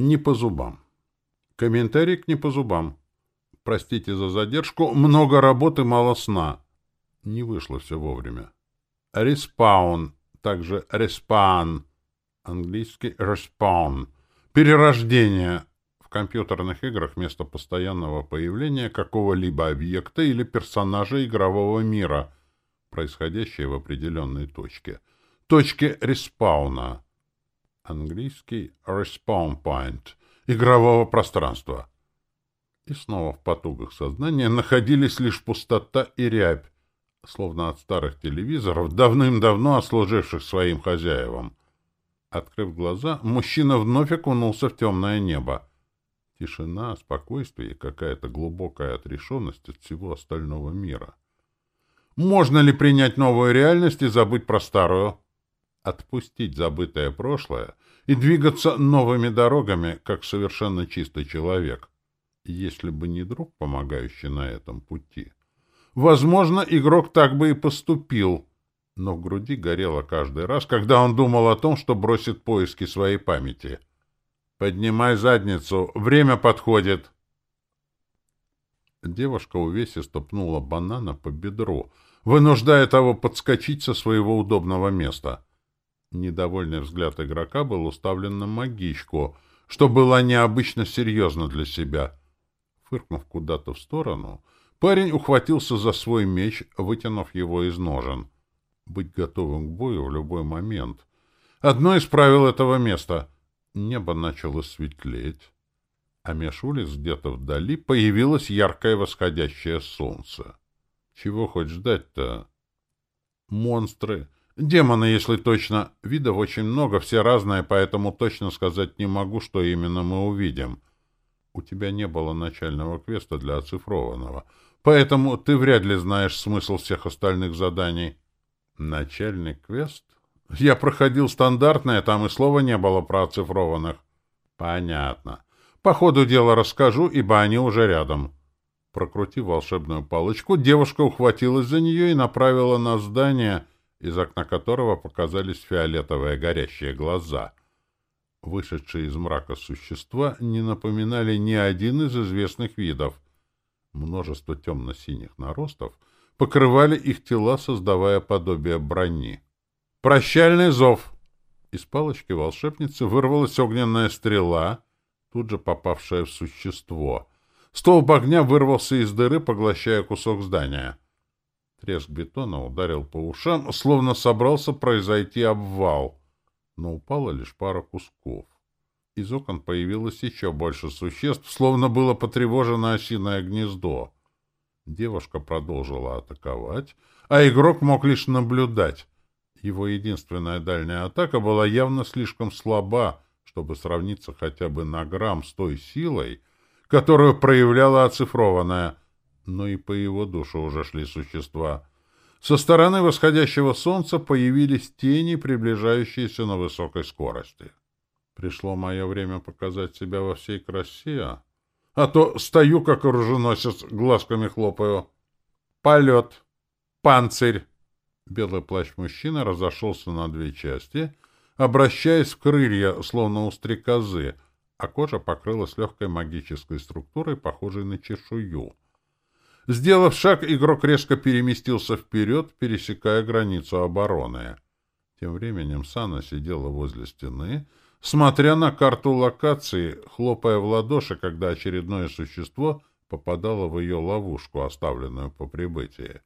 Не по зубам. Комментарий к не по зубам. Простите за задержку. Много работы, мало сна. Не вышло все вовремя. Респаун. Также респан. Английский respawn. Перерождение. В компьютерных играх место постоянного появления какого-либо объекта или персонажа игрового мира, происходящее в определенной точке. Точке респауна. Английский respawn point. Игрового пространства. И снова в потугах сознания находились лишь пустота и рябь, словно от старых телевизоров, давным-давно ослуживших своим хозяевам. Открыв глаза, мужчина вновь окунулся в темное небо. Тишина, спокойствие и какая-то глубокая отрешенность от всего остального мира. Можно ли принять новую реальность и забыть про старую? Отпустить забытое прошлое и двигаться новыми дорогами, как совершенно чистый человек — если бы не друг, помогающий на этом пути. Возможно, игрок так бы и поступил, но в груди горело каждый раз, когда он думал о том, что бросит поиски своей памяти. «Поднимай задницу, время подходит!» Девушка увесисто пнула банана по бедру, вынуждая того подскочить со своего удобного места. Недовольный взгляд игрока был уставлен на магичку, что было необычно серьезно для себя. Фыркнув куда-то в сторону, парень ухватился за свой меч, вытянув его из ножен. Быть готовым к бою в любой момент. Одно из правил этого места. Небо начало светлеть, а меж улиц где-то вдали появилось яркое восходящее солнце. Чего хоть ждать-то? Монстры. Демоны, если точно. Видов очень много, все разные, поэтому точно сказать не могу, что именно мы увидим. У тебя не было начального квеста для оцифрованного, поэтому ты вряд ли знаешь смысл всех остальных заданий. Начальный квест? Я проходил стандартное, там и слова не было про оцифрованных. Понятно. По ходу дела расскажу, ибо они уже рядом. Прокрутив волшебную палочку, девушка ухватилась за нее и направила на здание, из окна которого показались фиолетовые горящие глаза — Вышедшие из мрака существа не напоминали ни один из известных видов. Множество темно-синих наростов покрывали их тела, создавая подобие брони. «Прощальный зов!» Из палочки волшебницы вырвалась огненная стрела, тут же попавшая в существо. Столб огня вырвался из дыры, поглощая кусок здания. Треск бетона ударил по ушам, словно собрался произойти обвал но упала лишь пара кусков. Из окон появилось еще больше существ, словно было потревожено осиное гнездо. Девушка продолжила атаковать, а игрок мог лишь наблюдать. Его единственная дальняя атака была явно слишком слаба, чтобы сравниться хотя бы на грамм с той силой, которую проявляла оцифрованная, но и по его душу уже шли существа — со стороны восходящего солнца появились тени, приближающиеся на высокой скорости. Пришло мое время показать себя во всей красе, а то стою, как оруженосец, глазками хлопаю. Полет. Панцирь. Белый плащ мужчины разошелся на две части, обращаясь в крылья, словно у стрекозы, а кожа покрылась легкой магической структурой, похожей на чешую — Сделав шаг, игрок резко переместился вперед, пересекая границу обороны. Тем временем Сана сидела возле стены, смотря на карту локации, хлопая в ладоши, когда очередное существо попадало в ее ловушку, оставленную по прибытии.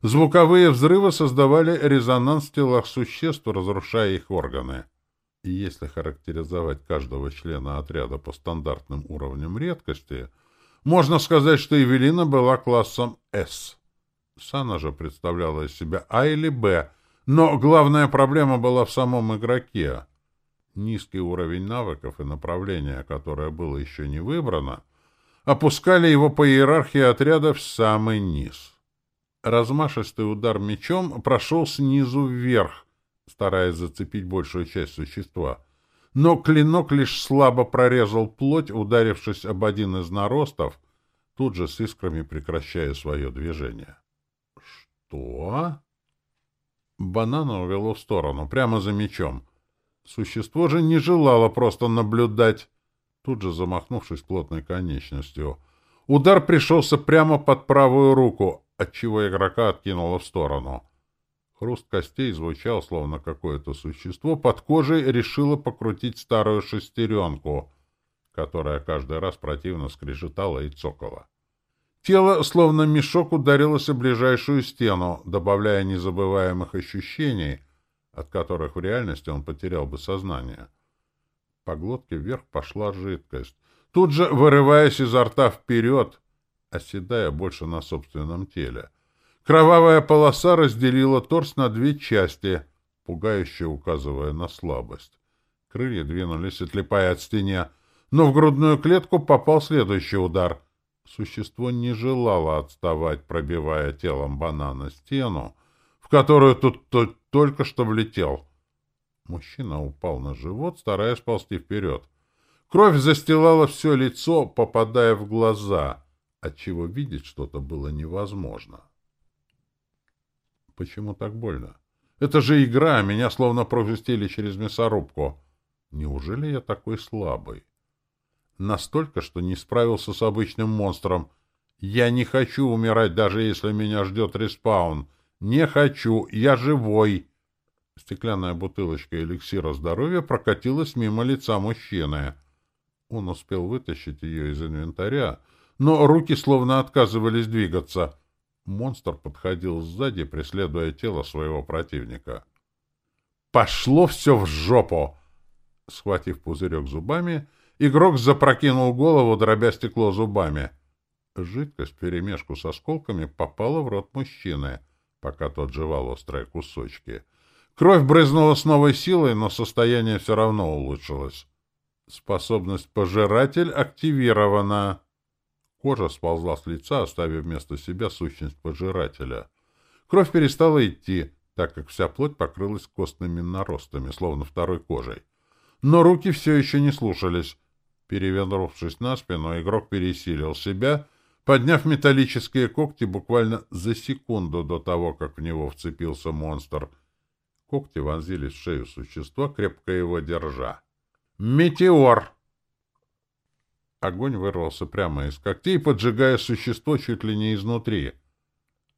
Звуковые взрывы создавали резонанс в телах существ, разрушая их органы. И если характеризовать каждого члена отряда по стандартным уровням редкости — можно сказать, что Эвелина была классом «С». Сана же представляла из себя А или Б, но главная проблема была в самом игроке. Низкий уровень навыков и направления, которое было еще не выбрано, опускали его по иерархии отряда в самый низ. Размашистый удар мечом прошел снизу вверх, стараясь зацепить большую часть существа — но клинок лишь слабо прорезал плоть, ударившись об один из наростов, тут же с искрами прекращая свое движение. «Что?» Банана увело в сторону, прямо за мечом. Существо же не желало просто наблюдать. тут же замахнувшись плотной конечностью. Удар пришелся прямо под правую руку, отчего игрока откинуло в сторону. Хруст костей звучал, словно какое-то существо под кожей решило покрутить старую шестеренку, которая каждый раз противно скрежетала и цокала. Тело, словно мешок, ударилось о ближайшую стену, добавляя незабываемых ощущений, от которых в реальности он потерял бы сознание. По глотке вверх пошла жидкость, тут же вырываясь изо рта вперед, оседая больше на собственном теле — Кровавая полоса разделила торс на две части, пугающе указывая на слабость. Крылья двинулись, отлипая от стене, но в грудную клетку попал следующий удар. Существо не желало отставать, пробивая телом банана стену, в которую тут только что влетел. Мужчина упал на живот, стараясь ползти вперед. Кровь застилала все лицо, попадая в глаза, отчего видеть что-то было невозможно. Почему так больно? Это же игра, меня словно пропустили через мясорубку. Неужели я такой слабый? Настолько, что не справился с обычным монстром. Я не хочу умирать, даже если меня ждет респаун. Не хочу, я живой. Стеклянная бутылочка эликсира здоровья прокатилась мимо лица мужчины. Он успел вытащить ее из инвентаря, но руки словно отказывались двигаться — Монстр подходил сзади, преследуя тело своего противника. «Пошло все в жопу!» Схватив пузырек зубами, игрок запрокинул голову, дробя стекло зубами. Жидкость вперемешку с осколками попала в рот мужчины, пока тот жевал острые кусочки. Кровь брызнула с новой силой, но состояние все равно улучшилось. Способность «Пожиратель» активирована. Кожа сползла с лица, оставив вместо себя сущность пожирателя. Кровь перестала идти, так как вся плоть покрылась костными наростами, словно второй кожей. Но руки все еще не слушались. Перевернувшись на спину, игрок пересилил себя, подняв металлические когти буквально за секунду до того, как в него вцепился монстр. Когти вонзились в шею существа, крепко его держа. «Метеор!» Огонь вырвался прямо из когтей, поджигая существо чуть ли не изнутри.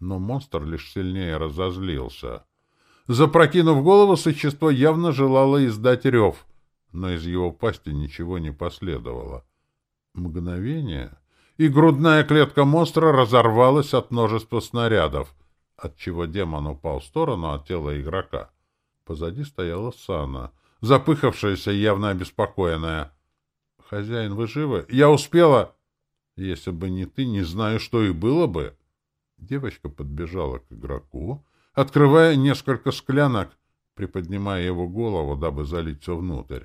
Но монстр лишь сильнее разозлился. Запрокинув голову, существо явно желало издать рев, но из его пасти ничего не последовало. Мгновение, и грудная клетка монстра разорвалась от множества снарядов, отчего демон упал в сторону от тела игрока. Позади стояла Сана, запыхавшаяся явно обеспокоенная. «Хозяин, вы живы? Я успела!» «Если бы не ты, не знаю, что и было бы!» Девочка подбежала к игроку, открывая несколько склянок, приподнимая его голову, дабы залить все внутрь.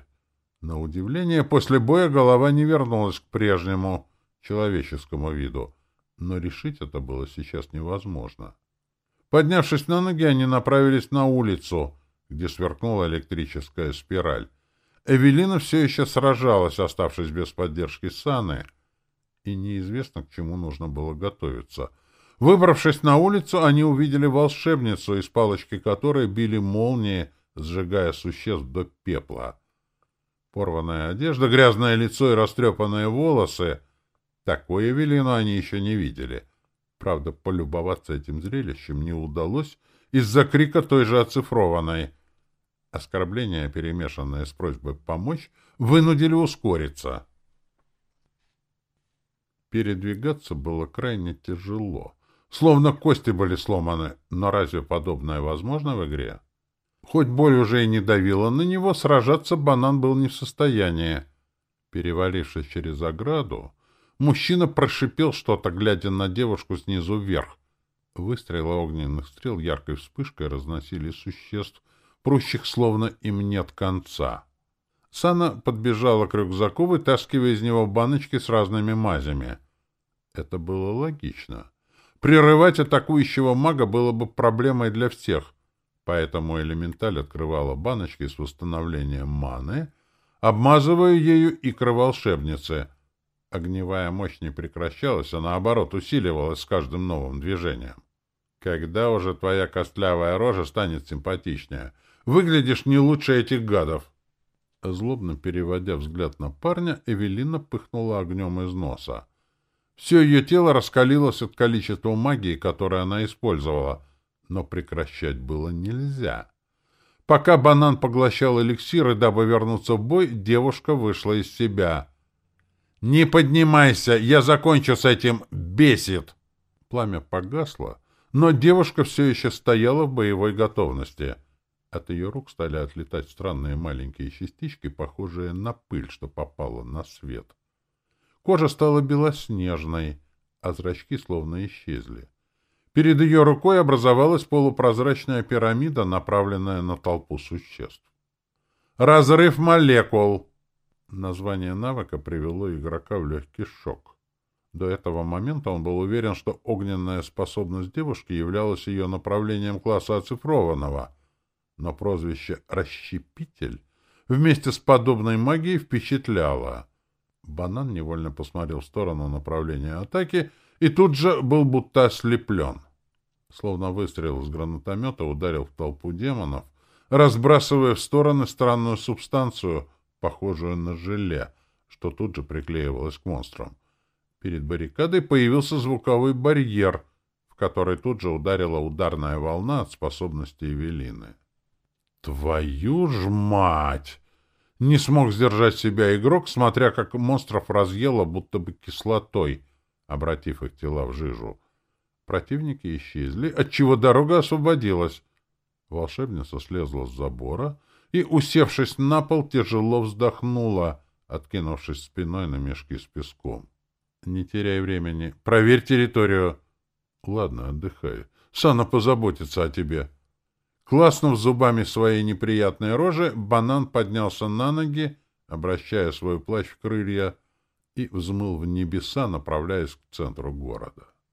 На удивление, после боя голова не вернулась к прежнему человеческому виду, но решить это было сейчас невозможно. Поднявшись на ноги, они направились на улицу, где сверкнула электрическая спираль. Эвелина все еще сражалась, оставшись без поддержки Саны, и неизвестно, к чему нужно было готовиться. Выбравшись на улицу, они увидели волшебницу, из палочки которой били молнии, сжигая существ до пепла. Порванная одежда, грязное лицо и растрепанные волосы — такой Эвелину они еще не видели. Правда, полюбоваться этим зрелищем не удалось из-за крика той же оцифрованной — Оскорбления, перемешанные с просьбой помочь, вынудили ускориться. Передвигаться было крайне тяжело. Словно кости были сломаны, но разве подобное возможно в игре? Хоть боль уже и не давила на него, сражаться банан был не в состоянии. Перевалившись через ограду, мужчина прошипел что-то, глядя на девушку снизу вверх. Выстрелы огненных стрел яркой вспышкой разносили существ прущих словно им нет конца. Сана подбежала к рюкзаку, вытаскивая из него баночки с разными мазями. Это было логично. Прерывать атакующего мага было бы проблемой для всех, поэтому элементаль открывала баночки с восстановлением маны, обмазывая ею икры волшебницы. Огневая мощь не прекращалась, а наоборот усиливалась с каждым новым движением. Когда уже твоя костлявая рожа станет симпатичнее — Выглядишь не лучше этих гадов. Злобно переводя взгляд на парня, Эвелина пыхнула огнем из носа. Все ее тело раскалилось от количества магии, которую она использовала, но прекращать было нельзя. Пока банан поглощал эликсиры, дабы вернуться в бой, девушка вышла из себя. «Не поднимайся, я закончу с этим, бесит!» Пламя погасло, но девушка все еще стояла в боевой готовности. От ее рук стали отлетать странные маленькие частички, похожие на пыль, что попала на свет. Кожа стала белоснежной, а зрачки словно исчезли. Перед ее рукой образовалась полупрозрачная пирамида, направленная на толпу существ. «Разрыв молекул!» Название навыка привело игрока в легкий шок. До этого момента он был уверен, что огненная способность девушки являлась ее направлением класса оцифрованного, но прозвище «расщепитель» вместе с подобной магией впечатляло. Банан невольно посмотрел в сторону направления атаки и тут же был будто ослеплен. Словно выстрел из гранатомета ударил в толпу демонов, разбрасывая в стороны странную субстанцию, похожую на желе, что тут же приклеивалось к монстрам. Перед баррикадой появился звуковой барьер, в который тут же ударила ударная волна от способности Эвелины. «Твою ж мать!» Не смог сдержать себя игрок, смотря как монстров разъело будто бы кислотой, обратив их тела в жижу. Противники исчезли, отчего дорога освободилась. Волшебница слезла с забора и, усевшись на пол, тяжело вздохнула, откинувшись спиной на мешки с песком. Не теряй времени. Проверь территорию. Ладно, отдыхай. Сана позаботится о тебе. Класснув зубами своей неприятной рожи, банан поднялся на ноги, обращая свой плащ в крылья, и взмыл в небеса, направляясь к центру города.